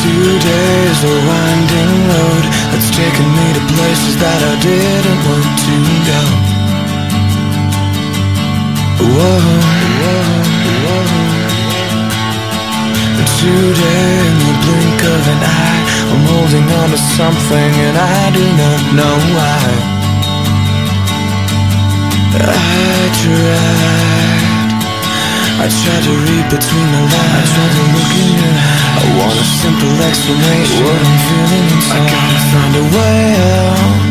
Today's a winding road that's taken me to places that I didn't want to go. Whoa, whoa, whoa. Today, in the blink of an eye, I'm holding on to something and I do not know why. I tried, I tried to read between the lines. I tried to look in your eyes. Explanation what I'm feeling inside. I gotta find a way out.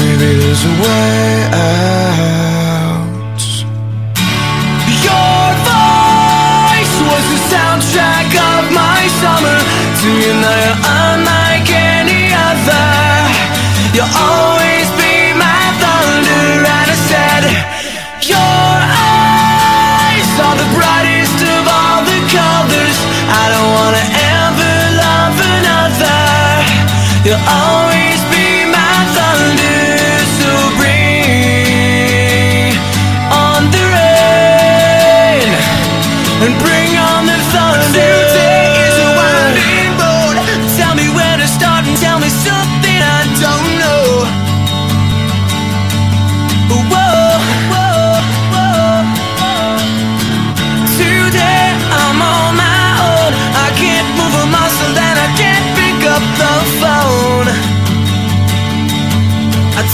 Maybe there's a way out. Your voice was the soundtrack of my summer. To you You'll always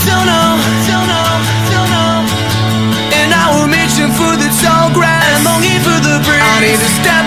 don't know, don't know, don't know. And I will reaching for the tall grass longing for the breeze. I need to step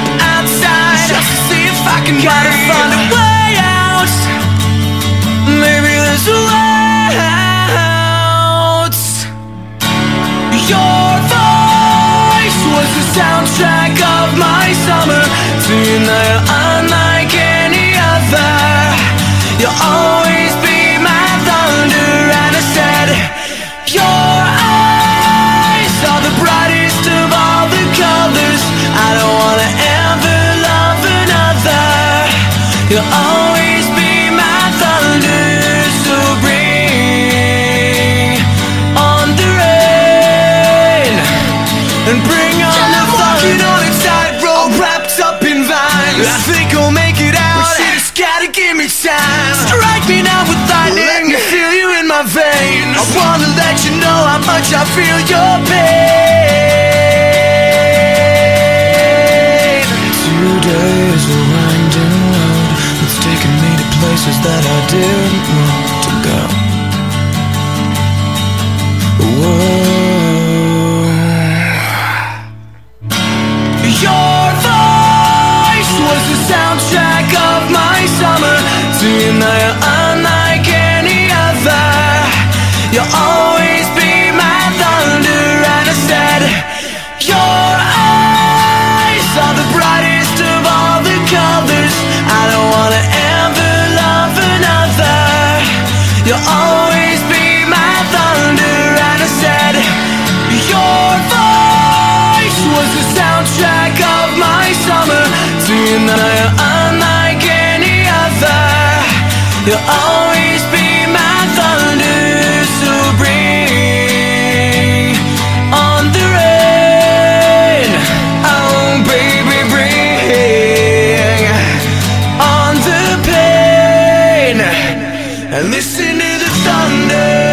my veins. I wanna let you know how much I feel your pain. Today is a winding road that's taken me to places that I You'll always be my thunder. And I said, Your voice was the soundtrack of my summer. Unlike any other, Listen to the thunder.